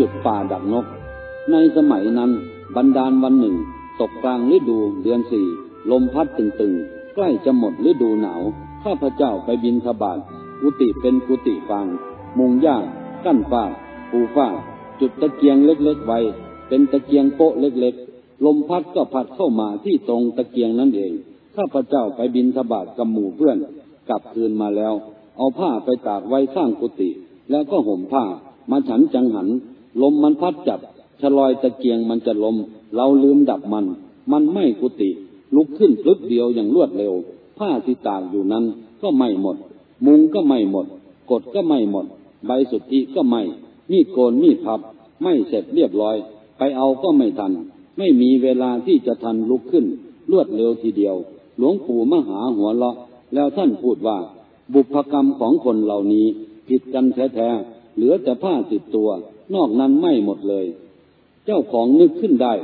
จุดป่าดักนก ในสมัยนั้นบันดาลวันหนึ่ง ตกกลางฤดูเดือนสี่ ลมพัดตึงๆ ใกล้จะหมดฤดูหนาว ข้าพเจ้าไปบินทบาทกุฏิเป็นกุฏิฟาง มุงย่างกั้นฟ้าปูฟ้า จุดตะเกียงเล็กๆไว้ เป็นตะเกียงโป๊ะเล็กๆ ลมพัดก็พัดเข้ามาที่ตรงตะเกียงนั่นเอง ข้าพเจ้าไปบินทบาทกับหมู่เพื่อน กลับคืนมาแล้ว เอาผ้าไปตากไว้ข้างกุฏิแล้วก็ห่มผ้ามาฉันจังหัน ลมมันพัดจับชลอยตะเกียงมันจะลม เราลืมดับมัน มันไม่กุฏิลุกขึ้นพลึกเดียวอย่างรวดเร็ว ผ้าที่ตากอยู่นั้นก็ไม่หมด มุงก็ไม่หมด กดก็ไม่หมด ใบสุทธิก็ไม่ มีดโกนมีดพับ ไม่เสร็จเรียบร้อย ไปเอาก็ไม่ทัน ไม่มีเวลาที่จะทันลุกขึ้น รวดเร็วทีเดียว หลวงปู่มหาหัวเราะ แล้วท่านพูดว่า บุพกรรมของคนเหล่านี้ผิดกันแท้ๆเหลือแต่ผ้าติดตัว นอกนั้นไม่หมดเลย เจ้าของนึกขึ้นได้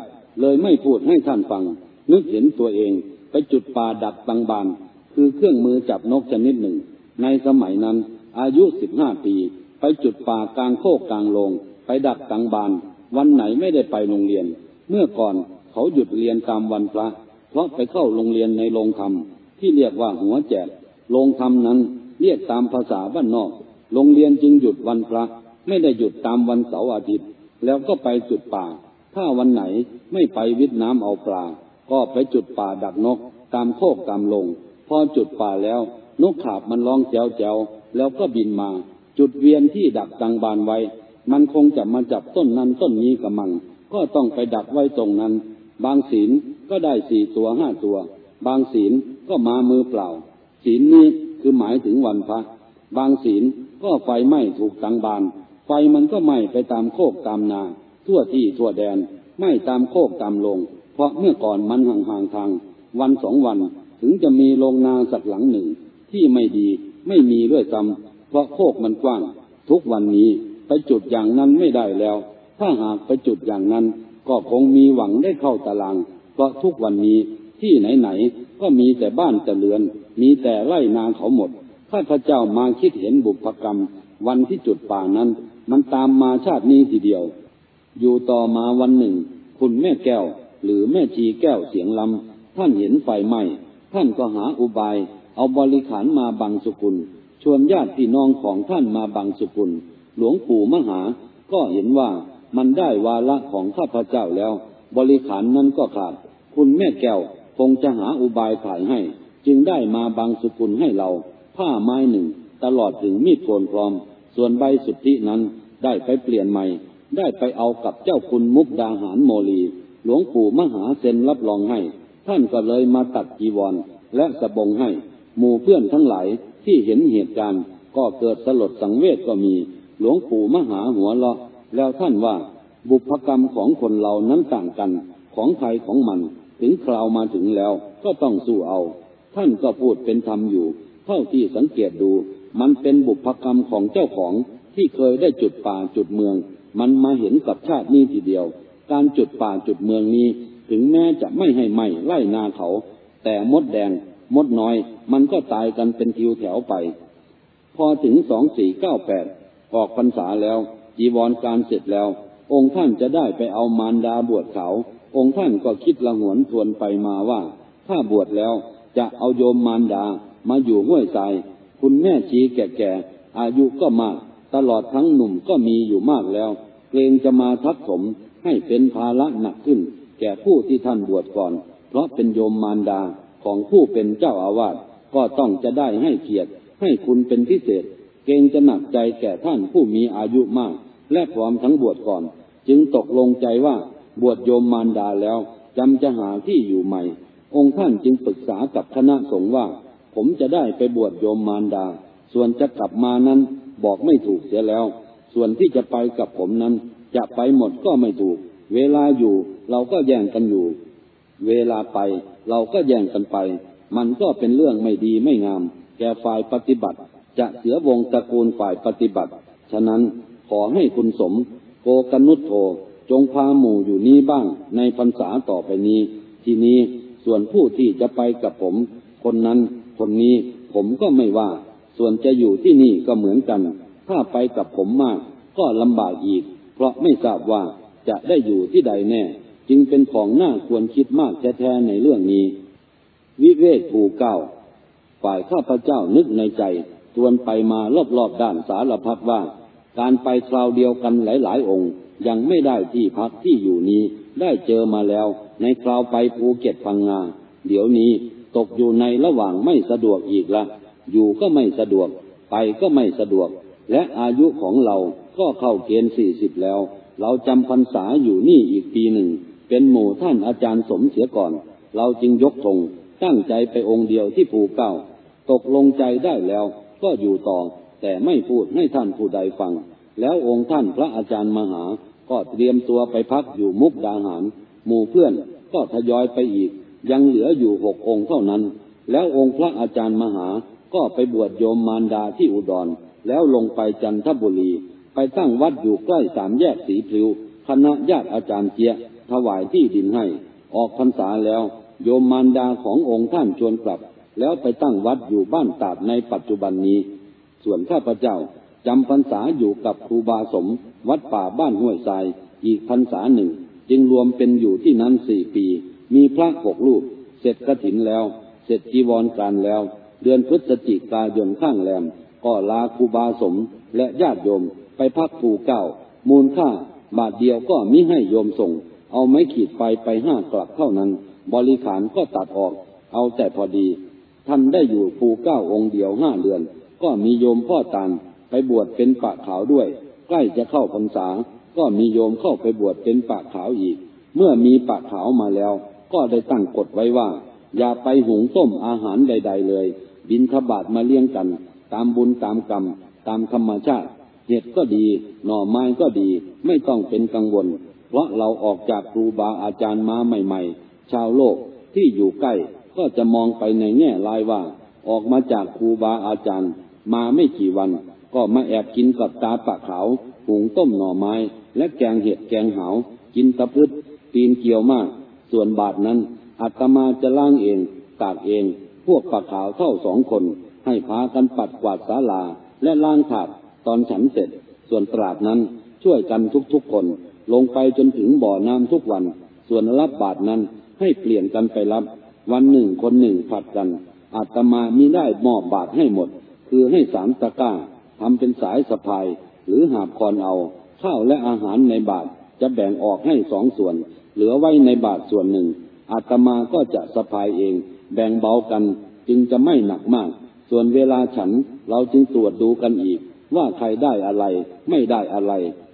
เลยไม่พูดให้ท่านฟัง นึกเห็นตัวเองไปจุดป่าดักตังบาน คือเครื่องมือจับนกชนิดหนึ่ง ในสมัยนั้นอายุสิบห้าปี ไปจุดป่ากลางโคกกลางลง ไปดักตังบาน วันไหนไม่ได้ไปโรงเรียน เมื่อก่อนเขาหยุดเรียนตามวันพระ เพราะไปเข้าโรงเรียนในโรงธรรมที่เรียกว่าหัวแจกโรงธรรมนั้นเรียกตามภาษาบ้านนอก โรงเรียนจึงหยุดวันพระ ไม่ได้หยุดตามวันเสาร์อาทิตย์ แล้วก็ไปจุดป่า ถ้าวันไหนไม่ไปวิทน้ำเอาปลา ก็ไปจุดป่าดักนก ตามโคกตามลง พอจุดป่าแล้ว นกขาบมันร้องแจวแจวแล้วก็บินมา จุดเวียนที่ดักตังบานไว้ มันคงจะมาจับต้นนั้นต้นนี้กับมัง ก็ต้องไปดักไว้ตรงนั้น บางศีลก็ได้สี่ตัวห้าตัว บางศีลก็มามือเปล่า ศีลนี้คือหมายถึงวันพระ บางศีลก็ไฟไหม้ถูกตังบาน ไฟมันก็ไหม้ไปตามโคกตามนา ทั่วที่ทั่วแดนไหม้ตามโคกตามลง เพราะเมื่อก่อนมันห่างๆทาง วันสองวันถึงจะมีโรงนาสักหลังหนึ่ง ที่ไม่ดีไม่มีด้วยซ้ำเพราะโคกมันกว้าง ทุกวันนี้ไปจุดอย่างนั้นไม่ได้แล้ว ถ้าหากไปจุดอย่างนั้น ก็คงมีหวังได้เข้าตาราง เพราะทุกวันนี้ที่ไหนๆก็มีแต่บ้านแต่เรือน มีแต่ไร่นาเขาหมดข้าพระเจ้ามาคิดเห็นบุพกรรม วันที่จุดป่านั้น มันตามมาชาตินี้ทีเดียว อยู่ต่อมาวันหนึ่ง คุณแม่แก้ว หรือแม่ชีแก้วเสียงลำท่านเห็นไฟไหม้ท่านก็หาอุบาย เอาบริขารมาบังสุกุล ชวนญาติพี่น้องของท่านมาบังสุกุล หลวงปู่มหา ก็เห็นว่ามันได้วาระของข้าพเจ้าแล้ว บริขารนั้นก็ขาด คุณแม่แก้วคงจะหาอุบายถ่ายให้ จึงได้มาบังสุกุลให้เรา ผ้าไม้หนึ่ง ตลอดถึงมีดโกนพร้อม ส่วนใบสุทธินั้นได้ไปเปลี่ยนใหม่ ได้ไปเอากับเจ้าคุณมุกดาหารโมลี หลวงปู่มหาเซ็นรับรองให้ ท่านก็เลยมาตัดจีวรและสบงให้ หมู่เพื่อนทั้งหลายที่เห็นเหตุการณ์ ก็เกิดสลดสังเวชก็มี หลวงปู่มหาหัวเราะ แล้วท่านว่าบุพกรรมของคนเรานั้นต่างกันของใครของมัน ถึงคราวมาถึงแล้วก็ต้องสู้เอา ท่านก็พูดเป็นธรรมอยู่ เท่าที่สังเกตดู มันเป็นบุพกรรมของเจ้าของที่เคยได้จุดป่าจุดเมือง มันมาเห็นกับชาตินี้ทีเดียว การจุดป่าจุดเมืองนี้ ถึงแม้จะไม่ให้ไหม้ไล่นาเขา แต่มดแดง มดน้อย มันก็ตายกันเป็นทิวแถวไป พอถึงสองสี่เก้าแปดออกพรรษาแล้ว จีวรการเสร็จแล้ว องค์ท่านจะได้ไปเอามารดาบวชเขา องค์ท่านก็คิดละหวนทวนไปมาว่า ถ้าบวชแล้วจะเอาโยมมารดามาอยู่ห้วยทราย คุณแม่ชีแก่ๆ อายุก็มาก ตลอดทั้งหนุ่มก็มีอยู่มากแล้ว เกรงจะมาทับถมให้เป็นภาระหนักขึ้น แก่ผู้ที่ท่านบวชก่อน เพราะเป็นโยมมารดาของผู้เป็นเจ้าอาวาสก็ต้องจะได้ให้เกียรติให้คุณเป็นพิเศษ เกรงจะหนักใจแก่ท่านผู้มีอายุมาก และพร้อมทั้งบวชก่อน จึงตกลงใจว่าบวชโยมมารดาแล้วจำจะหาที่อยู่ใหม่ องค์ท่านจึงปรึกษากับคณะสงฆ์ว่า ผมจะได้ไปบวชโยมมารดา ส่วนจะกลับมานั้นบอกไม่ถูกเสียแล้ว ส่วนที่จะไปกับผมนั้น จะไปหมดก็ไม่ถูก เวลาอยู่เราก็แย่งกันอยู่ เวลาไปเราก็แย่งกันไป มันก็เป็นเรื่องไม่ดีไม่งาม แก่ฝ่ายปฏิบัติ จะเสียวงตระกูลฝ่ายปฏิบัติ ฉะนั้นขอให้คุณสมโกกนุตโธจงพาหมู่อยู่นี้บ้างในพรรษาต่อไปนี้ ทีนี้ส่วนผู้ที่จะไปกับผม คนนั้น คนนี้ผมก็ไม่ว่า ส่วนจะอยู่ที่นี่ก็เหมือนกัน ถ้าไปกับผมมาก ก็ลำบากอีก เพราะไม่ทราบว่าจะได้อยู่ที่ใดแน่ จึงเป็นของน่าควรคิดมากแท้ๆในเรื่องนี้ วิเวกภูเก้า ฝ่ายข้าพเจ้านึกในใจตวนไปมารอบๆด้านสารพัดว่า การไปคราวเดียวกันหลายๆ องค์ ยังไม่ได้ที่พักที่อยู่นี้ได้เจอมาแล้ว ในคราวไปภูเก็ตพังงาเดี๋ยวนี้ ตกอยู่ในระหว่างไม่สะดวกอีกละ อยู่ก็ไม่สะดวก ไปก็ไม่สะดวก และอายุของเราก็เข้าเกณฑ์สี่สิบแล้ว เราจำพรรษาอยู่นี่อีกปีหนึ่ง เป็นหมู่ท่านอาจารย์สมเสียก่อน เราจึงยกธงตั้งใจไปองค์เดียวที่ภูเก้า ตกลงใจได้แล้ว ก็อยู่ต่อ แต่ไม่พูดให้ท่านผู้ใดฟัง แล้วองค์ท่านพระอาจารย์มหา ก็เตรียมตัวไปพักอยู่มุกดาหาร หมู่เพื่อนก็ทยอยไปอีก ยังเหลืออยู่หกองค์เท่านั้น แล้วองค์พระอาจารย์มหา ก็ไปบวชโยมมารดาที่อุดร แล้วลงไปจันทบุรี ไปตั้งวัดอยู่ใกล้สามแยกสีพลิวคณะญาติอาจารย์เจียถวายที่ดินให้ ออกพรรษาแล้ว โยมมารดาขององค์ท่านชวนกลับ แล้วไปตั้งวัดอยู่บ้านตาดในปัจจุบันนี้ ส่วนข้าพเจ้าจำพรรษาอยู่กับครูบาสม วัดป่าบ้านห้วยทราย อีกพรรษาหนึ่ง จึงรวมเป็นอยู่ที่นั้นสี่ปี มีพระหกรูป เสร็จกระถินแล้ว เสร็จจีวรการแล้ว เดือนพฤศจิกายนข้างแรม ก็ลาคูบาสมและญาติโยมไปพักภูเก้า มูลค่าบาทเดียวก็มิให้โยมส่ง เอาไม้ขีดไฟไปห้ากลับเท่านั้น บริขารก็ตัดออก เอาแต่พอดีท่านได้อยู่ภูเก้าองค์เดียวห้าเดือน ก็มีโยมพ่อตานไปบวชเป็นปะขาวด้วย ใกล้จะเข้าพรรษา ก็มีโยมเข้าไปบวชเป็นปะขาวอีก เมื่อมีปะขาวมาแล้ว ก็ได้ตั้งกฎไว้ว่า อย่าไปหุงต้มอาหารใด ๆ เลย บินทบาทมาเลี้ยงกัน ตามบุญตามกรรม ตามธรรมชาติเห็ดก็ดี หน่อไม้ก็ดี ไม่ต้องเป็นกังวล เพราะเราออกจากครูบาอาจารย์มาใหม่ ๆ ชาวโลกที่อยู่ใกล้ก็จะมองไปในแง่ลายว่า ออกมาจากครูบาอาจารย์ มาไม่กี่วัน ก็มาแอบกินกับตาปะขาวหุงต้มหน่อไม้ และแกงเห็ดแกงหาว กินตะพึดตีนเกี่ยวมาก ส่วนบาทนั้นอาตมาจะล้างเองตากเอง พวกปะขาวเท่าสองคน ให้พากันปัดกวาดศาลา และล้างถาดตอนฉันเสร็จ ส่วนตราดนั้นช่วยกันทุกๆคน ลงไปจนถึงบ่อน้ำทุกวัน ส่วนรับบาทนั้นให้เปลี่ยนกันไปรับ วันหนึ่งคนหนึ่งผัดกันอาตมามีได้มอบบาทให้หมด คือให้สามตะก้าทำเป็นสายสะพาย หรือหาบคอนเอา ข้าวและอาหารในบาทจะแบ่งออกให้สองส่วน เหลือไว้ในบาทส่วนหนึ่ง อาตมาก็จะสะพายเอง แบ่งเบากันจึงจะไม่หนักมาก ส่วนเวลาฉันเราจึงตรวจดูกันอีก ว่าใครได้อะไร ไม่ได้อะไร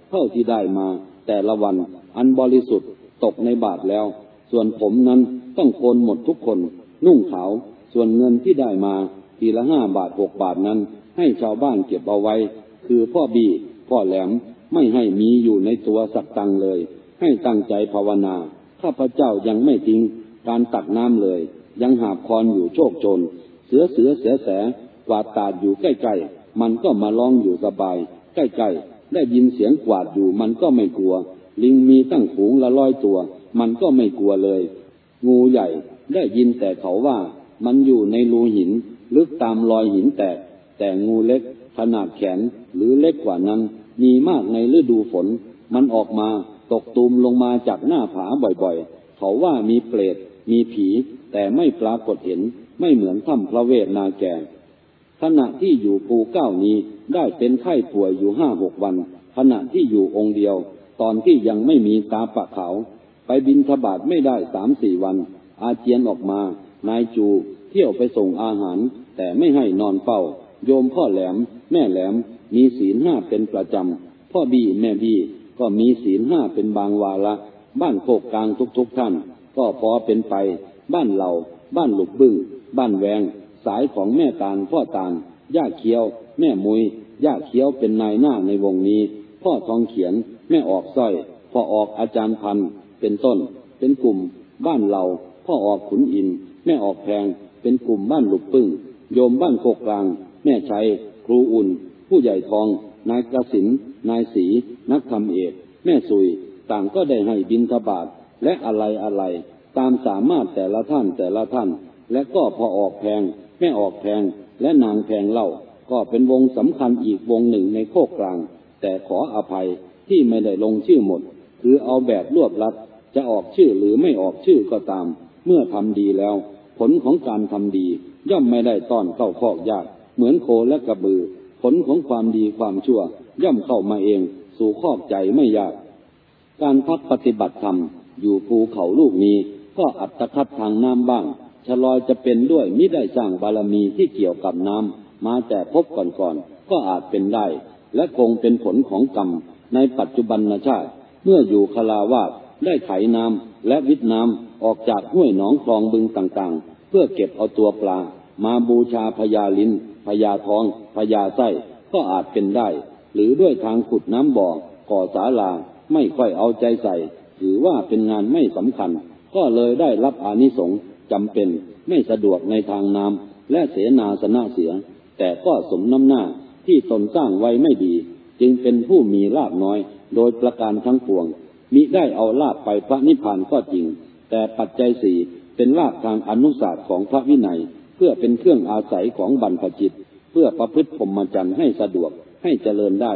เท่าที่ได้มา แต่ละวัน อันบริสุทธิ์ตกในบาทแล้ว ส่วนผมนั้นต้องโกนหมดทุกคน นุ่งขาว ส่วนเงินที่ได้มา ทีละห้าบาทหกบาทนั้น ให้ชาวบ้านเก็บเอาไว้ คือพ่อบี พ่อแหลมไม่ให้มีอยู่ในตัวสักตังเลย ให้ตั้งใจภาวนา ข้าพเจ้ายังไม่ทิ้งการตักน้ำเลย ยังหาบคอนอยู่โชคโชน เสือเสือเสือแสกวาดตาดอยู่ใกล้ๆ มันก็มาร้องอยู่สบาย ใกล้ๆ ได้ยินเสียงกวาดอยู่มันก็ไม่กลัว ลิงมีตั้งฝูงละร้อยตัว มันก็ไม่กลัวเลย งูใหญ่ได้ยินแต่เขาว่า มันอยู่ในรูหิน ลึกตามรอยหินแตก แต่งูเล็ก ขนาดแขนหรือเล็กกว่านั้น มีมากในฤดูฝน มันออกมา ตกตูมลงมาจากหน้าผาบ่อยๆ เขาว่ามีเปรตมีผี แต่ไม่ปรากฏเห็นไม่เหมือนถ้ำพระเวทนาแก่ ขณะที่อยู่ภูเก้านี้ได้เป็นไข้ป่วยอยู่ห้าหกวัน ขณะที่อยู่องค์เดียว ตอนที่ยังไม่มีตาปะเขา ไปบินทบาทไม่ได้สามสี่วัน อาเจียนออกมา นายจู เที่ยวไปส่งอาหาร แต่ไม่ให้นอนเฝ้า โยมพ่อแหลม แม่แหลม มีศีลห้าเป็นประจำ พ่อบีแม่บี ก็มีศีลห้าเป็นบางวาระบ้านโคกกลางทุกๆทท่าน ก็พอเป็นไป บ้านเราบ้านหลุกบึ้ง บ้านแวง สายของแม่ตาลพ่อตาลย่าเคี้ยว แม่มุยย่าเคี้ยวเป็นนายหน้าในวงนี้ พ่อทองเขียน แม่ออกสร้อยพ่อออกอาจารย์พันเป็นต้น เป็นกลุ่ม บ้านเราพ่อออกขุนอิน แม่ออกแพง เป็นกลุ่มบ้านหลุกปึ้ง โยมบ้านโคกกลาง แม่ชัย ครูอุ่น ผู้ใหญ่ทอง นายกระสินนายสีนักธรรมเอกแม่สุย ต่างก็ได้ให้บินทบาทและอะไรอะไรตามสามารถแต่ละท่านแต่ละท่าน และก็พอออกแพงแม่ออกแพงและนางแพงเล่า ก็เป็นวงสำคัญอีกวงหนึ่งในโคกกลาง แต่ขออภัยที่ไม่ได้ลงชื่อหมด คือเอาแบบรวบรัด จะออกชื่อหรือไม่ออกชื่อก็ตาม เมื่อทำดีแล้ว ผลของการทำดี ย่อมไม่ได้ต้อนเข้าคอกยาก เหมือนโคและกระบือ ผลของความดีความชั่ว ย่อมเข้ามาเอง สู่คอกใจไม่ยาก การพักปฏิบัติธรรม อยู่ภูเขาลูกนี้ ก็อัตคัดทางน้ำบ้างชะลอยจะเป็นด้วยมิได้สร้างบารมีที่เกี่ยวกับน้ำมาแต่พบก่อนๆก็อาจเป็นได้ และคงเป็นผลของกรรม ในปัจจุบันชาติ เมื่ออยู่คลาวาสได้ไถน้ำและวิทน้ำออกจากห้วยหนองคลองบึงต่างๆ เพื่อเก็บเอาตัวปลา มาบูชาพญาลิน พญาทองพญาไส้ก็อาจเป็นได้ หรือด้วยทางขุดน้ำบ่อก่อศาลาไม่ค่อยเอาใจใส่ ถือว่าเป็นงานไม่สำคัญ ก็เลยได้รับอานิสงส์จำเป็นไม่สะดวกในทางน้ำและเสนาสนะเสีย แต่ก็สมน้ำหน้าที่ตนสร้างไว้ไม่ดี จึงเป็นผู้มีลาบน้อย โดยประการทั้งปวง มิได้เอาลาบไปพระนิพพานก็จริง แต่ปัจจัยสี่เป็นลาบทางอนุศาสตร์ของพระวินัย เพื่อเป็นเครื่องอาศัยของบรรพจิต เพื่อประพฤติพรหมจรรย์ให้สะดวกให้เจริญได้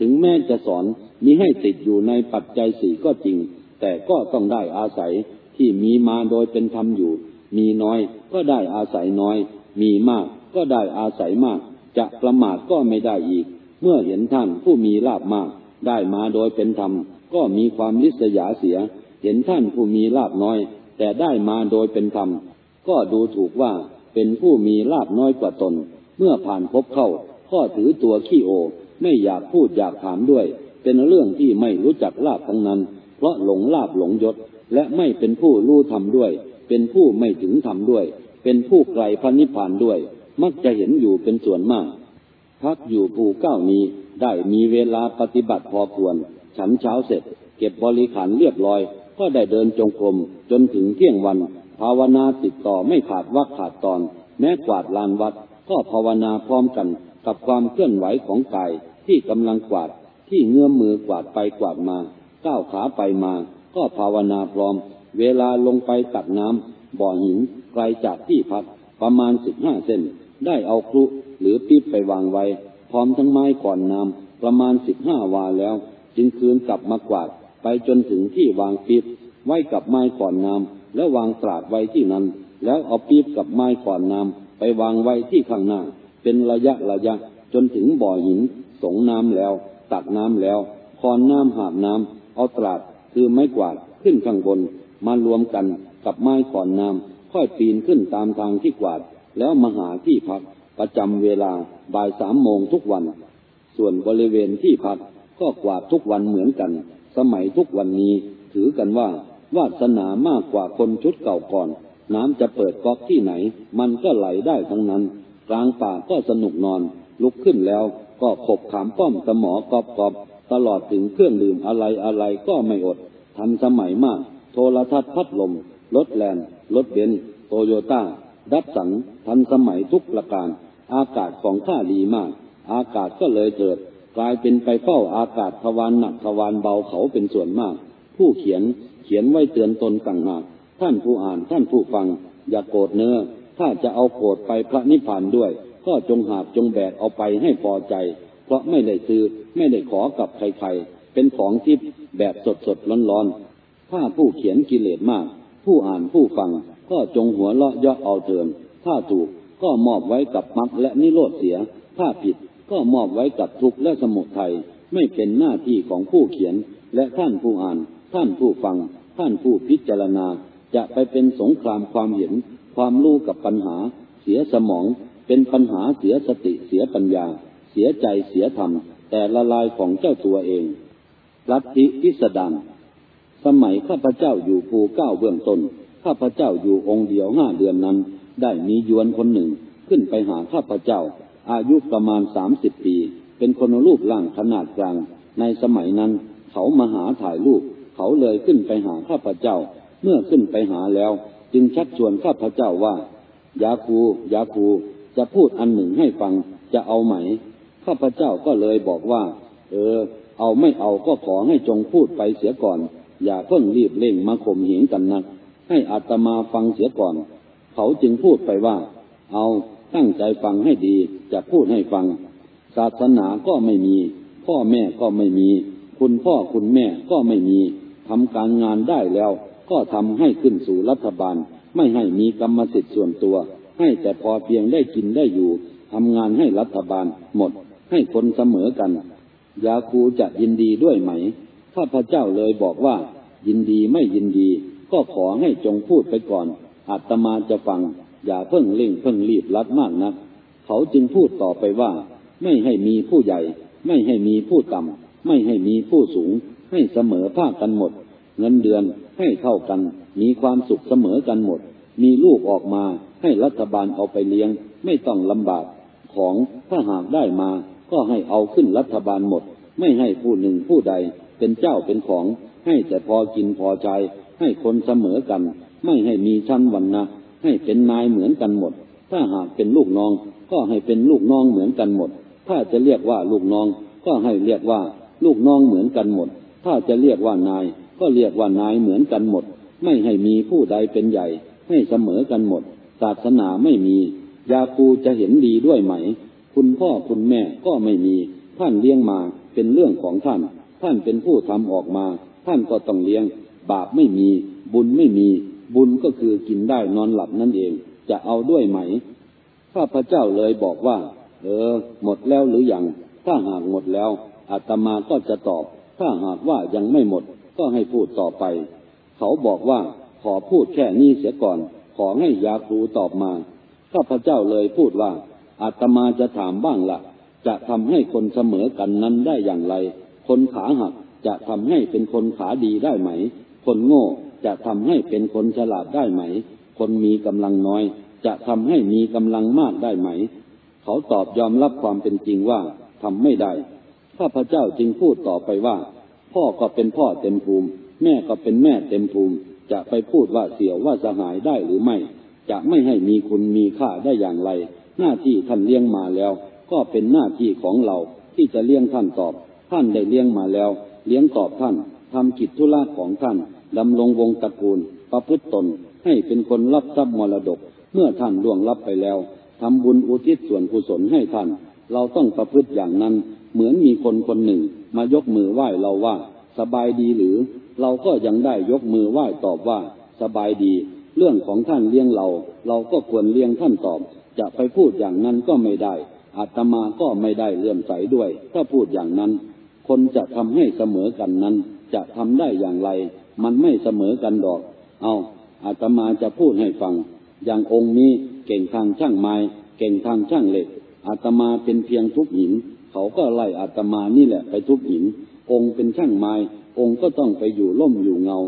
ถึงแม้จะสอนมิให้ติดอยู่ในปัจจัยสี่ก็จริง แต่ก็ต้องได้อาศัยที่มีมาโดยเป็นธรรมอยู่ มีน้อยก็ได้อาศัยน้อย มีมากก็ได้อาศัยมาก จะประมาทก็ไม่ได้อีก เมื่อเห็นท่านผู้มีลาบมาก ได้มาโดยเป็นธรรม ก็มีความลิษยาเสีย เห็นท่านผู้มีลาบน้อย แต่ได้มาโดยเป็นธรรม ก็ดูถูกว่า เป็นผู้มีลาบน้อยกว่าตน เมื่อผ่านพบเข้าก็ถือตัวขี้โอ ไม่อยากพูดอยากถามด้วย เป็นเรื่องที่ไม่รู้จักลาบทั้งนั้น เพราะหลงลาบหลงยศ และไม่เป็นผู้รู้ธรรมด้วย เป็นผู้ไม่ถึงธรรมด้วย เป็นผู้ไกลพระนิพพานด้วย มักจะเห็นอยู่เป็นส่วนมาก พักอยู่ภูเก้านี้ได้มีเวลาปฏิบัติพอควร ฉันเช้าเสร็จ เก็บบริขารเรียบร้อย ก็ได้เดินจงกรมจนถึงเที่ยงวัน ภาวนาติดต่อไม่ขาดวักขาดตอน แม้กวาดลานวัด ก็ภาวนาพร้อมกันกับความเคลื่อนไหวของกายที่กำลังกวาดที่เงื้อมมือกวาดไปกวาดมา ก้าวขาไปมา ก็ภาวนาพร้อม เวลาลงไปตักน้ำบ่อหินไกลจากที่พักประมาณสิบห้าเส้นได้เอาครุหรือปี๊บไปวางไว้ พร้อมทั้งไม้ก่อนน้ำประมาณสิบห้าวาแล้ว จึงคืนกลับมากวาดไปจนถึงที่วางปี๊บไว้กับไม้ก่อนน้ำ แล้ววางตราดไว้ที่นั้น แล้วเอาปี๊บกับไม้ก่อนน้ำไปวางไว้ที่ข้างหน้า เป็นระยะระยะจนถึงบ่อหิน สงน้ำแล้ว ตักน้ำแล้วคอนน้ำหาบน้ำเอาตราดคือไม้กวาดขึ้นข้างบน มารวมกันกับไม้ขอนน้ำค่อยปีนขึ้นตามทางที่กวาด แล้วมาหาที่พักประจำเวลาบ่ายสามโมงทุกวัน ส่วนบริเวณที่พักก็กวาดทุกวันเหมือนกัน สมัยทุกวันนี้ถือกันว่า วาสนามากกว่าคนชุดเก่าก่อน น้ำจะเปิดก๊อกที่ไหน มันก็ไหลได้ทั้งนั้น กลางป่าก็สนุกนอน ลุกขึ้นแล้วก็ขบขามป้อมสมอกอบกอบตลอดถึงเครื่องดื่มอะไรอะไรก็ไม่อด ทันสมัยมาก โทรทัศน์พัดลม รถแลนรถเบนซ์โตโยต้า ดับสันทันสมัยทุกประการ อากาศของข้าดีมาก อากาศก็เลยเถิด กลายเป็นไปเฝ้าอากาศทวารหนักทวารเบาเขาเป็นส่วนมาก ผู้เขียน ขียนไว้เตือนตนต่างหากท่านผู้อ่านท่านผู้ฟัง อย่ากโกรธเนื้อ ถ้าจะเอาโกรธไปพระนิพพานด้วย ก็จงหาบจงแบกเอาไปให้พอใจ เพราะไม่ได้ซื้อไม่ได้ขอกับใครๆ เป็นของทิพย์แบบสดสดร้อนร้อนๆ ถ้าผู้เขียนกิเลสมาก ผู้อ่านผู้ฟัง ก็จงหัวเราะยาะเอาเถินถ้าถูกก็มอบไว้กับมรรคและนิโรธเสีย ถ้าผิดก็มอบไว้กับทุกข์และสมุทัยไม่เป็นหน้าที่ของผู้เขียนและท่านผู้อ่าน ท่านผู้ฟัง ท่านผู้พิจารณาจะไปเป็นสงครามความเห็น ความรู้กับปัญหา เสียสมอง เป็นปัญหาเสียสติเสียปัญญา เสียใจเสียธรรม แต่ละลายของเจ้าตัวเองลัทธิพิสดารสมัยข้าพเจ้าอยู่ภูเก้าเบื้องต้น ข้าพเจ้าอยู่องค์เดียวห้าเดือนนั้น ได้มียวนคนหนึ่งขึ้นไปหาข้าพเจ้า อายุประมาณสามสิบปี เป็นคนรูปร่างขนาดกลาง ในสมัยนั้นเขามาหาถ่ายรูป เขาเลยขึ้นไปหาข้าพเจ้า เมื่อขึ้นไปหาแล้ว จึงชักชวนข้าพเจ้าว่า ยาคู ยาคู จะพูดอันหนึ่งให้ฟัง จะเอาไหม ข้าพเจ้าก็เลยบอกว่า เออ เอาไม่เอาก็ขอให้จงพูดไปเสียก่อน อย่าเพิ่งรีบเร่งมาข่มเหงกันนักให้อาตมาฟังเสียก่อน เขาจึงพูดไปว่า เอาตั้งใจฟังให้ดี จะพูดให้ฟัง ศาสนาก็ไม่มี พ่อแม่ก็ไม่มี คุณพ่อคุณแม่ก็ไม่มี ทำการงานได้แล้ว ก็ทำให้ขึ้นสู่รัฐบาล ไม่ให้มีกรรมสิทธิ์ส่วนตัว ให้แต่พอเพียงได้กินได้อยู่ทำงานให้รัฐบาลหมด ให้คนเสมอกันยาคูจะยินดีด้วยไหมข้าพเจ้าเลยบอกว่า ยินดีไม่ยินดี ก็ขอให้จงพูดไปก่อนอาตมาจะฟัง อย่าเพิ่งเร่งเพิ่งรีบรัดมากนะัก เขาจึงพูดต่อไปว่า ไม่ให้มีผู้ใหญ่ ไม่ให้มีผู้ต่ำไม่ให้มีผู้สูง ให้เสมอภาคกันหมด เงินเดือนให้เท่ากัน มีความสุขเสมอกันหมด มีลูกออกมาให้รัฐบาลเอาไปเลี้ยง ไม่ต้องลำบากของถ้าหากได้มา ก็ให้เอาขึ้นรัฐบาลหมด ไม่ให้ผู้หนึ่งผู้ใด เป็นเจ้าเป็นของ ให้แต่พอกินพอใจ ให้คนเสมอกัน ไม่ให้มีชั้นวันนะให้เป็นนายเหมือนกันหมด ถ้าหากเป็นลูกน้อง ก็ให้เป็นลูกน้องเหมือนกันหมด ถ้าจะเรียกว่าลูกน้อง ก็ให้เรียกว่า ลูกน้องเหมือนกันหมด ถ้าจะเรียกว่านาย ก็เรียกว่านายเหมือนกันหมด ไม่ให้มีผู้ใดเป็นใหญ่ ให้เสมอกันหมด ศาสนาไม่มี ยาคูจะเห็นดีด้วยไหม คุณพ่อคุณแม่ก็ไม่มี ท่านเลี้ยงมาเป็นเรื่องของท่าน ท่านเป็นผู้ทำออกมา ท่านก็ต้องเลี้ยง บาปไม่มี บุญไม่มี บุญก็คือกินได้นอนหลับนั่นเอง จะเอาด้วยไหมข้าพเจ้าเลยบอกว่า เออ หมดแล้วหรืออยังถ้าหากหมดแล้วอาตมาก็จะตอบ ถ้าหากว่ายังไม่หมดก็ให้พูดต่อไป เขาบอกว่าขอพูดแค่นี้เสียก่อน ขอให้ยาครูตอบมา ข้าพเจ้าเลยพูดว่าอาตมาจะถามบ้างละ่ะ จะทำให้คนเสมอกันนั้นได้อย่างไร คนขาหักจะทำให้เป็นคนขาดีได้ไหม คนโง่จะทำให้เป็นคนฉลาดได้ไหม คนมีกำลังน้อย จะทำให้มีกำลังมากได้ไหม เขาตอบยอมรับความเป็นจริงว่าทำไม่ได้ ข้าพเจ้าจึงพูดต่อไปว่า พ่อก็เป็นพ่อเต็มภูมิ แม่ก็เป็นแม่เต็มภูมิ จะไปพูดว่าเสียวว่าสหายได้หรือไม่ จะไม่ให้มีคุณมีค่าได้อย่างไร หน้าที่ท่านเลี้ยงมาแล้ว ก็เป็นหน้าที่ของเราที่จะเลี้ยงท่านตอบ ท่านได้เลี้ยงมาแล้ว เลี้ยงตอบท่านทำกิจธุระของท่านดำรงวงตระกูล ประพฤติตนให้เป็นคนรับทรัพย์มรดก เมื่อท่านล่วงลับไปแล้วทำบุญอุทิศส่วนกุศลให้ท่าน เราต้องประพฤติอย่างนั้น เหมือนมีคนคนหนึ่ง มายกมือไหว้เราว่า สบายดีหรือ เราก็ยังได้ยกมือไหว้ตอบว่า สบายดี เรื่องของท่านเลี้ยงเรา เราก็ควรเลี้ยงท่านตอบ จะไปพูดอย่างนั้นก็ไม่ได้อาตมาก็ไม่ได้เลื่อมใสด้วย ถ้าพูดอย่างนั้น คนจะทำให้เสมอกันนั้น จะทำได้อย่างไร มันไม่เสมอกันดอก เอาอาตมาจะพูดให้ฟัง อย่างองค์นี้เก่งทางช่างไม้ เก่งทางช่างเหล็กอาตมาเป็นเพียงทุบหิน เขาก็ไล่อาตมานี่แหละไปทุบหิน องค์เป็นช่างไม้องค์ก็ต้องไปอยู่ร่มอยู่เงา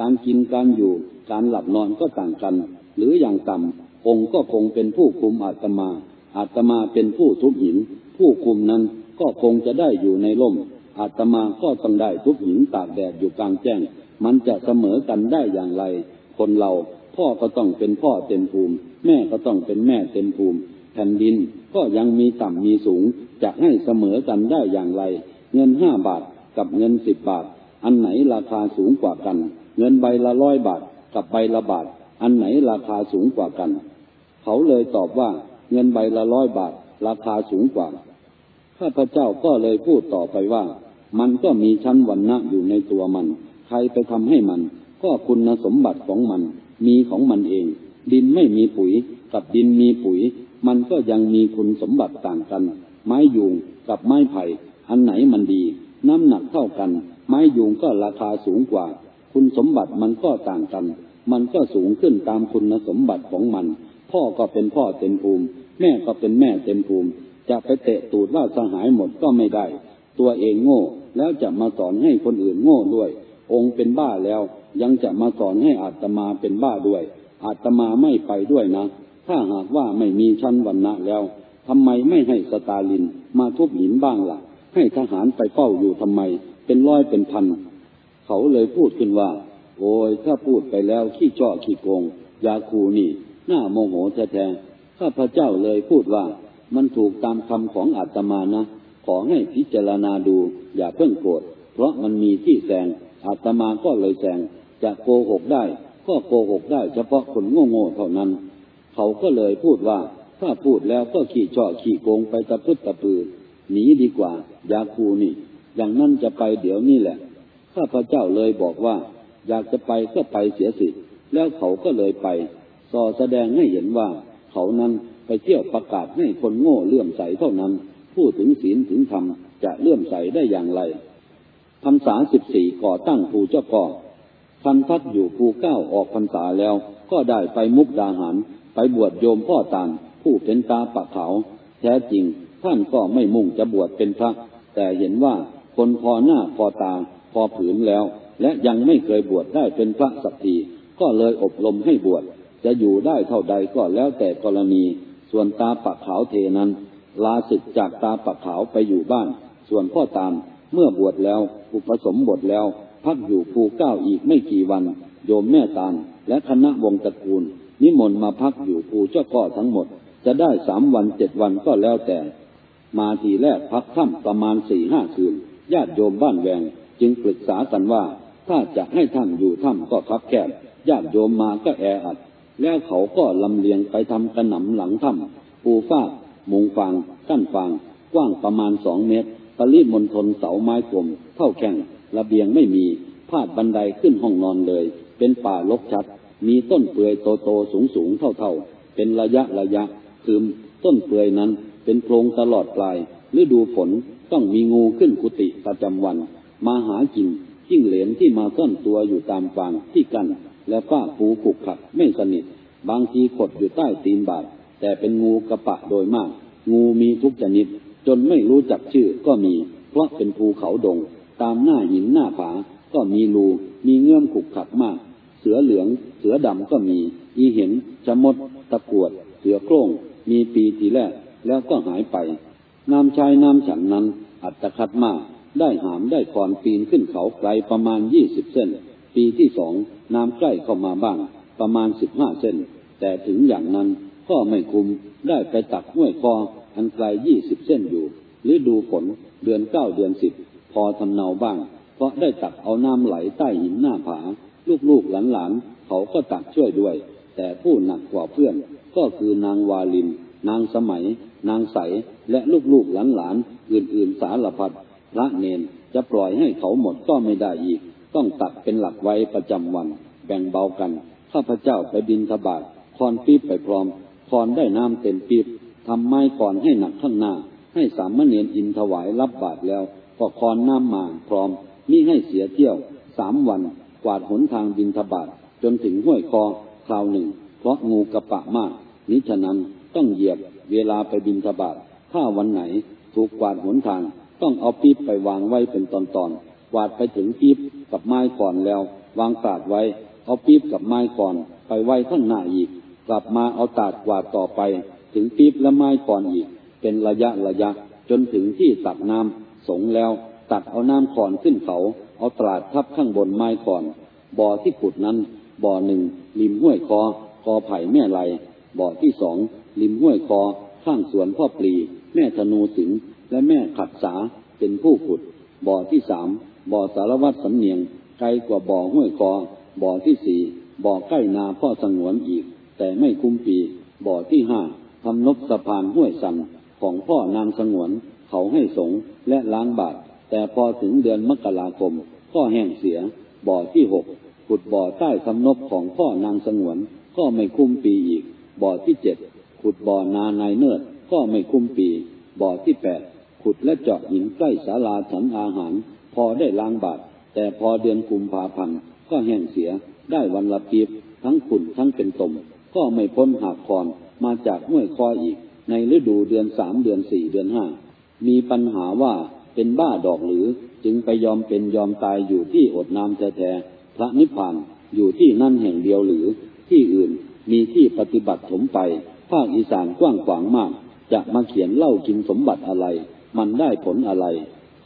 การกินการอยู่ การหลับนอนก็ต่างกัน หรืออย่างต่ำองค์ก็คงเป็นผู้คุมอาตมา อาตมาเป็นผู้ทุบหิน ผู้คุมนั้นก็คงจะได้อยู่ในร่ม อาตมาก็ต้องได้ทุบหินตากแดดอยู่กลางแจ้ง มันจะเสมอกันได้อย่างไร คนเราพ่อก็ต้องเป็นพ่อเต็มภูมิ แม่ก็ต้องเป็นแม่เต็มภูมิ แผ่นดินก็ยังมีต่ำมีสูง จะให้เสมอกันได้อย่างไร เงินห้าบาทกับเงินสิบบาท อันไหนราคาสูงกว่ากัน เงินใบละร้อยบาท กับใบละบาท อันไหนราคาสูงกว่ากัน เขาเลยตอบว่า เงินใบละร้อยบาท ราคาสูงกว่าข้าพเจ้าก็เลยพูดต่อไปว่า มันก็มีชั้นวันณะอยู่ในตัวมัน ใครไปทำให้มัน ก็คุณสมบัติของมัน มีของมันเอง ดินไม่มีปุ๋ย กับดินมีปุ๋ย มันก็ยังมีคุณสมบัติต่างกัน ไม้ยูงกับไม้ไผ่ อันไหนมันดี น้ำหนักเท่ากัน ไม้ยูงก็ราคาสูงกว่า คุณสมบัติมันก็ต่างกัน มันก็สูงขึ้นตามคุณสมบัติของมัน พ่อก็เป็นพ่อเต็มภูมิ แม่ก็เป็นแม่เต็มภูมิ จะไปเตะตูดว่าสหายหมดก็ไม่ได้ ตัวเองโง่ แล้วจะมาสอนให้คนอื่นโง่ด้วย องค์เป็นบ้าแล้ว ยังจะมาสอนให้อาตมาเป็นบ้าด้วย อาตมาไม่ไปด้วยนะ ถ้าหากว่าไม่มีชั้นวันณะแล้วทำไมไม่ให้สตาลินมาทุบหินบ้างละ่ะ ให้ทหารไปเฝ้าอยู่ทำไม เป็นร้อยเป็นพัน เขาเลยพูดขึ้นว่า โอ้ยถ้าพูดไปแล้วขี้จ่อขี้โกง ยาคูนี่ หน้าโมโหแท้ๆข้าพระเจ้าเลยพูดว่า มันถูกตามคำของอาตมานะ ขอให้พิจารณาดู อย่าเพิ่งโกรธ เพราะมันมีที่แซงอาตมาก็เลยแซงจะโกหกได้ ก็โกหกได้เฉพาะคนโง่ๆเท่านั้น เขาก็เลยพูดว่าถ้าพูดแล้วก็ขี่เจาะขี่โกงไปตะพึดตะปือหนีดีกว่า ยาคูนี่ อย่างนั้นจะไปเดี๋ยวนี้แหละ ข้าพระเจ้าเลยบอกว่า อยากจะไปก็ไปเสียสิ แล้วเขาก็เลยไปสอแสดงให้เห็นว่า เขานั้นไปเที่ยวประกาศให้คนโง่เลื่อมใสเท่านั้น พูดถึงศีลถึงธรรมจะเลื่อมใสได้อย่างไรพรรษาสิบสี่ก่อตั้งภูเจ้าก่อคันพักอยู่ภูเก้าออกพรรษาแล้ว ก็ได้ไปมุกดาหาร ไปบวชโยมพ่อตามผู้เป็นตาปะเขาแท้จริงท่านก็ไม่มุ่งจะบวชเป็นพระ แต่เห็นว่าคนพอหน้าพอตาพอผืนแล้ว และยังไม่เคยบวชได้เป็นพระสักทีก็เลยอบรมให้บวชจะอยู่ได้เท่าใดก็แล้วแต่กรณี ส่วนตาปะขาวเทนั้น ลาศึกจากตาปะขาวไปอยู่บ้าน ส่วนพ่อตามเมื่อบวชแล้ว อุปสมบทแล้ว พักอยู่ภูเก้าอีกไม่กี่วัน โยมแม่ตาลและคณะวงตระกูล นิมนต์มาพักอยู่ภูเจ้าก่อทั้งหมด จะได้สามวันเจ็ดวันก็แล้วแต่ มาทีแรกพักค่ำประมาณสี่ห้าคืน ญาติโยมบ้านแวง จึงปรึกษากันว่า ถ้าจะให้ท่านอยู่ถ้ำก็คับแคบญาติโยมมาก็แออัด แล้วเขาก็ลำเลียงไปทำกระหน่ำหลังถ้ำปูฟ้ามุงฟางกั้นฟาง กว้างประมาณสองเมตรปริมณฑลเสาไม้กลมเท่าแข่งระเบียงไม่มีพาดบันไดขึ้นห้องนอนเลย เป็นป่าลกชัด มีต้นเปื่อยโตโตสูงสูงเท่าเท่าเป็นระยะระยะ คือต้นเปื่อยนั้นเป็นโพรงตลอดปลายฤดูฝนต้องมีงูขึ้นกุฏิประจำวัน มาหากินจิ้งเหลนที่มาซ่อนตัวอยู่ตามฟางที่กัน และฝ้าปูขุกขัดไม่สนิท บางทีขดอยู่ใต้ตีนบาท แต่เป็นงูกระปะโดยมาก งูมีทุกชนิด จนไม่รู้จักชื่อก็มี เพราะเป็นภูเขาดง ตามหน้าหินหน้าผาก็มีรูมีเงื่อมขุกขัดมาก เสือเหลือง เสือดำก็มี อีเห็นชะมด ตะกวด เสือโคร่ง มีปีทีแรก แล้วก็หายไปน้ำชายน้ำฉันนั้น อัตคัดมาก ได้หามได้คอนปีนขึ้นเขาไกลประมาณยี่สิบเส้น ปีที่สองน้ำใกล้เข้ามาบ้าง ประมาณสิบห้าเส้น แต่ถึงอย่างนั้นก็ไม่คุม ได้ไปตักห้วยคอ อันไกลยี่สิบเส้นอยู่ หรือดูฝนเดือนเก้าเดือนสิบพอทำเนาบ้าง เพราะได้ตักเอาน้ำไหลใต้หินหน้าผา ลูกๆหลานๆเขาก็ตักช่วยด้วย แต่ผู้หนักกว่าเพื่อน ก็คือนางวาลิน นางสมัย นางใส และลูกๆหลานๆอื่นๆสารพัดพระเนนจะปล่อยให้เขาหมดก็ไม่ได้อีก ต้องตักเป็นหลักไว้ประจำวัน แบ่งเบากัน ข้าพเจ้าไปบินทบาทคอนปีบไปพร้อมคอนได้น้ำเต็มปีบทำไม้ก่อนให้หนักข้างหน้า ให้สามเณรอินถวายรับบาตรแล้ว ก็คอนน้ำมาพร้อมมิให้เสียเที่ยวสามวัน กวาดหนทางบินทบาทจนถึงห้วยคอคราวหนึ่ง เพราะงูกระปะมากนิฉะนั้นต้องเหยียบเวลาไปบินทบาทถ้าวันไหนถูกกวาดหนทางต้องเอาปี๊บไปวางไว้เป็นตอนๆกวาดไปถึงปี๊บกับไม้ก่อนแล้ว วางตาดไว้ เอาปี๊บกับไม้ก่อน ไปไว้ข้างหน้าอีก กลับมาเอาตาดกวาดต่อไป ถึงปี๊บและไม้ก่อนอีก เป็นระยะระยะจนถึงที่ตักน้ำสงแล้ว ตักเอาน้ำขอนขึ้นเขา เอาตราดทับข้างบนไม้ก่อน บ่อที่ขุดนั้น บ่อหนึ่งริมห้วยคอ คอไผ่แม่ไรบ่อที่สองริมห้วยคอ ข้างสวนพ่อปลี แม่ธนูสิงและแม่ขัดสาเป็นผู้ขุด บ่อที่สามบ่อสารวัตรสำเนียงไกลกว่าบ่อห้วยคอ บ่อที่สี่บ่อใกล้นาพ่อสงวนอีก แต่ไม่คุ้มปี บ่อที่ห้าทำนบสะพานห้วยสันของพ่อนางสงวน เขาให้สงและล้างบาท แต่พอถึงเดือนมกราคม ก็แห้งเสีย บ่อที่หกขุดบ่อใต้ทำนบของพ่อนางสงวน ก็ไม่คุ้มปีอีก บ่อที่เจ็ดขุดบ่อนานายเนิดก็ไม่คุ้มปี บ่อที่แปดขุดและเจาะหินใกล้ศาลาฉันอาหาร พอได้ล้างบาทแต่พอเดือนกุมภาพันธ์ก็แห้งเสีย ได้วันละปีบทั้งขุนทั้งเป็นตม ก็ไม่พ้นหักคอนมาจากห้วยคออีก ในฤดูเดือนสามเดือนสี่เดือนห้ามีปัญหาว่า เป็นบ้าดอกหรือ จึงไปยอมเป็นยอมตายอยู่ที่อดน้ำแท้ๆพระนิพพานอยู่ที่นั่นแห่งเดียวหรือ ที่อื่นมีที่ปฏิบัติถมไป ภาคอีสานกว้างขวางมาก จะมาเขียนเล่ากินสมบัติอะไร มันได้ผลอะไร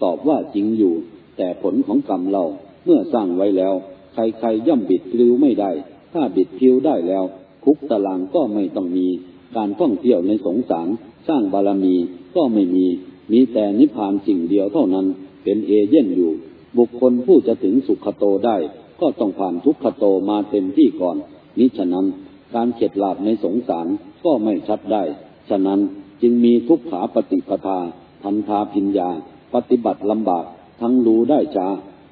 ตอบว่าจริงอยู่ แต่ผลของกรรมเราเมื่อสร้างไว้แล้ว ใครๆย่อมบิดพลิ้วไม่ได้ ถ้าบิดพลิ้วได้แล้ว คุกตารางก็ไม่ต้องมี การท่องเที่ยวในสงสาร สร้างบารมีก็ไม่มี มีแต่นิพพานสิ่งเดียวเท่านั้นเป็นเอเย่นอยู่ บุคคลผู้จะถึงสุขโตได้ ก็ต้องผ่านทุกขโตมาเต็มที่ก่อนนิฉะนั้นการเข็ดหลาบในสงสารก็ไม่ชัดได้ ฉะนั้นจึงมีทุกขาปฏิปทาพันธาพิญญา ปฏิบัติลำบาก ทั้งรู้ได้ช้า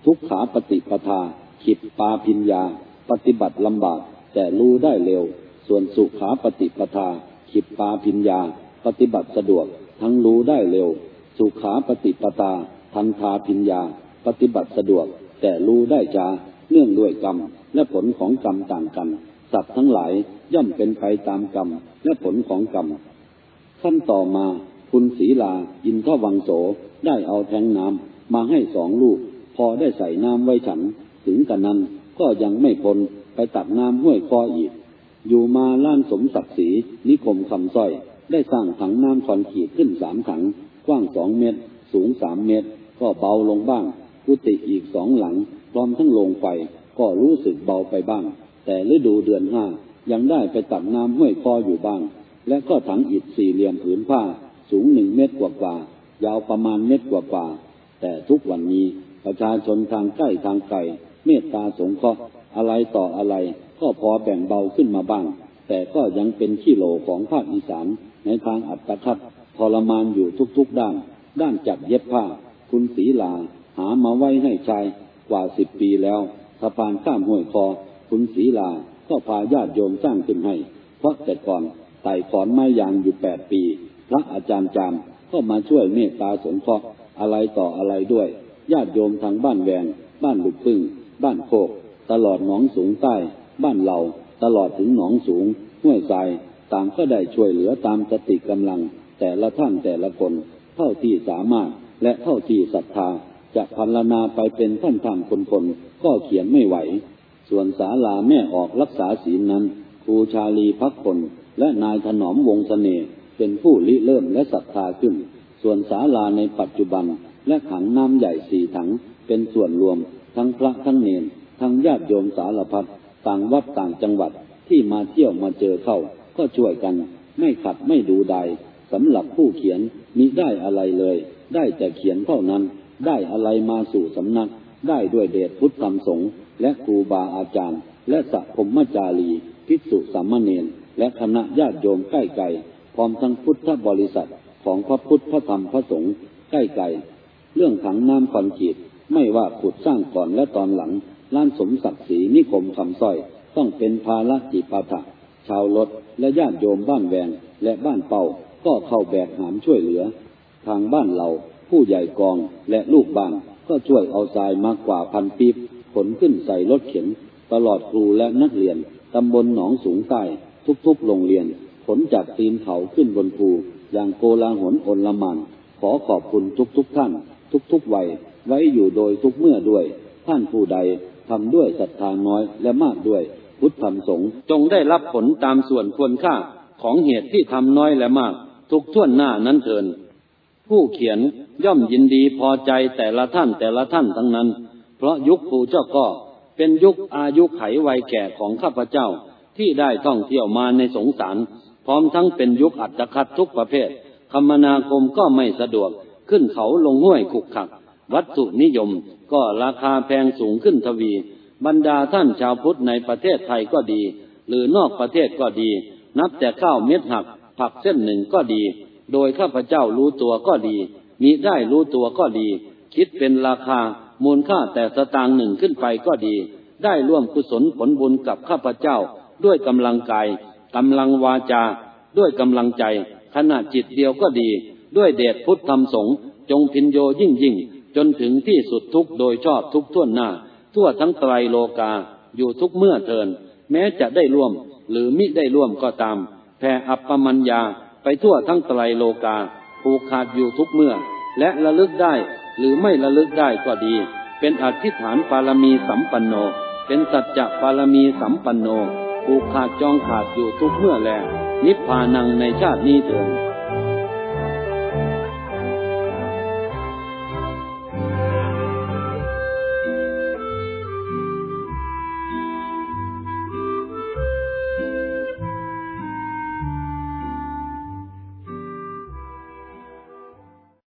ทุกขาปฏิปทาขิดปาพิญญา ปฏิบัติลำบาก แต่รู้ได้เร็ว ส่วนสุขาปฏิปทาขิดปาพิญญา ปฏิบัติสะดวก ทั้งรู้ได้เร็ว สุขาปฏิปทาทันทาพิญญา ปฏิบัติสะดวก แต่รู้ได้ช้าเนื่องด้วยกรรม และผลของกรรมต่างกัน สัตว์ทั้งหลายย่อมเป็นไปตามกรรม และผลของกรรม ขั้นต่อมาคุณศีลาอินทวังโสได้เอาแทงน้ำมาให้สองลูก พอได้ใส่น้ำไว้ฉัน ถึงกันนั้นก็ยังไม่พ้นไปตักน้ำห้วยคออีก อยู่มาล้านสมศักดิ์ศรีนิคมคำสร้อย ได้สร้างถังน้ำคอนขีดขึ้นสามถัง กว้างสองเมตร สูงสามเมตร ก็เบาลงบ้างกุฏิอีกสองหลังพร้อมทั้งโรงไฟก็รู้สึกเบาไปบ้าง แต่ฤดูเดือนห้ายังได้ไปตักน้ำห้วยคออยู่บ้าง และก็ถังอิฐสี่เหลี่ยมผืนผ้า สูงหนึ่งเมตรกว่ากว่ายาวประมาณเมตรกว่ากว่า แต่ทุกวันนี้ประชาชนทางใกล้ทางไกลเมตตาสงเคราะห์อะไรต่ออะไร ก็พอแบ่งเบาขึ้นมาบ้าง แต่ก็ยังเป็นขี้โหลของภาคอีสาน ในทางอัตคัดทรมานอยู่ทุกๆด้าน ด้านจักเย็บผ้า คุณศรีลาหามาไว้ให้ชายกว่าสิบปีแล้วสะพานข้ามห้วยคอ คุณศรีลาก็พาญาติโยมสร้างขึ้นให้ เพราะแต่ก่อนไต่ขอนไม้ยางอยู่แปดปี พระอาจารย์จามก็มาช่วยเมตตาสงเคราะห์อะไรต่ออะไรด้วย ญาติโยมทางบ้านแวง บ้านลูกพึ่ง บ้านโคก ตลอดหนองสูงใต้ บ้านเหล่า ตลอดถึงหนองสูง ห้วยทราย ต่างก็ได้ช่วยเหลือตามสติกำลัง แต่ละท่านแต่ละคน เท่าที่สามารถและเท่าที่ศรัทธาจะพันนาไปเป็นท่านท่านคนคนก็เขียนไม่ไหว ส่วนศาลาแม่ออกรักษาศีลนั้นครูชาลีพักคนและนายถนอมวงสเสน่ห์เป็นผู้ริเริ่มและศรัทธาขึ้น ส่วนศาลาในปัจจุบัน และขังน้ำใหญ่สี่ถัง เป็นส่วนรวม ทั้งพระทั้งเนรทั้งญาติโยมสารพัดต่างวัดต่างจังหวัดที่มาเที่ยวมาเจอเข้า ก็ช่วยกัน ไม่ขัดไม่ดูใดสำหรับผู้เขียนมิได้อะไรเลย ได้แต่เขียนเท่านั้น ได้อะไรมาสู่สำนัก ได้ด้วยเดชพุทธธรรมสงฆ์และครูบาอาจารย์ และสัพพมจารีภิกษุสามเณรและคณะญาติโยมใกล้ไกลพร้อมทั้งพุทธบริษัทของพระพุทธพระธรรมพระสงฆ์ใกล้ไกลเรื่องถังน้ำคอนขีดไม่ว่าขุดสร้างก่อนและตอนหลังล้านสมศักดิ์ศรีนิคมคำสร้อย ต้องเป็นภาระจิปาถะ ชาวรถและญาติโยมบ้านแวงและบ้านเป่าก็เข้าแบกหามช่วยเหลือ ทางบ้านเราผู้ใหญ่กองและลูกบ้านก็ช่วยเอาทรายมากกว่าพันปีบขนขึ้นใส่รถเข็น ตลอดครูและนักเรียนตำบลหนองสูงใต้ทุกๆโรงเรียน ขนจากตีนเขาขึ้นบนภูอย่างโกลาหลอนละมันขอขอบคุณทุกๆท่าน ทุกๆวัยไว้อยู่โดยทุกเมื่อด้วย ท่านผู้ใดทำด้วยศรัทธาน้อยและมากด้วย พุทธธรรมสงฆ์จงได้รับผลตามส่วนควรค่าของเหตุที่ทำน้อยและมาก ทุกท่วนหน้านั้นเถิน ผู้เขียนย่อมยินดีพอใจแต่ละท่านแต่ละท่านทั้งนั้น เพราะยุคผู้เจ้าก็เป็นยุคอายุไขวัยแก่ของข้าพเจ้าที่ได้ท่องเที่ยวมาในสงสาร พร้อมทั้งเป็นยุคอัตคัดทุกประเภท คมนาคมก็ไม่สะดวก ขึ้นเขาลงห้วยขุกขัก วัตถุนิยมก็ราคาแพงสูงขึ้นทวี บรรดาท่านชาวพุทธในประเทศไทยก็ดี หรือนอกประเทศก็ดี นับแต่ข้าวเม็ดหัก ผักเส้นหนึ่งก็ดี โดยข้าพเจ้ารู้ตัวก็ดีมีได้รู้ตัวก็ดี คิดเป็นราคามูลค่าแต่สตางค์หนึ่งขึ้นไปก็ดี ได้ร่วมกุศลผลบุญกับข้าพเจ้า ด้วยกำลังกายกำลังวาจา ด้วยกำลังใจ ขณะจิตเดียวก็ดี ด้วยเดชพุทธธรรมสงฆ์จงพินโยยิ่งยิ่ง จนถึงที่สุดทุกโดยชอบทุกท่วนหน้า ทั่วทั้งไตรโลกาอยู่ทุกเมื่อเทิน แม้จะได้ร่วมหรือมิได้ร่วมก็ตามแผ่อัปปมัญญาไปทั่วทั้งไตรโลกาผูกขาดอยู่ทุกเมื่อ และระลึกได้หรือไม่ระลึกได้ก็ดี เป็นอธิษฐานปารมีสัมปันโน เป็นสัจจะปารมีสัมปันโนผูกขาดจองขาดอยู่ทุกเมื่อแล นิพพานังในชาตินี้เถิด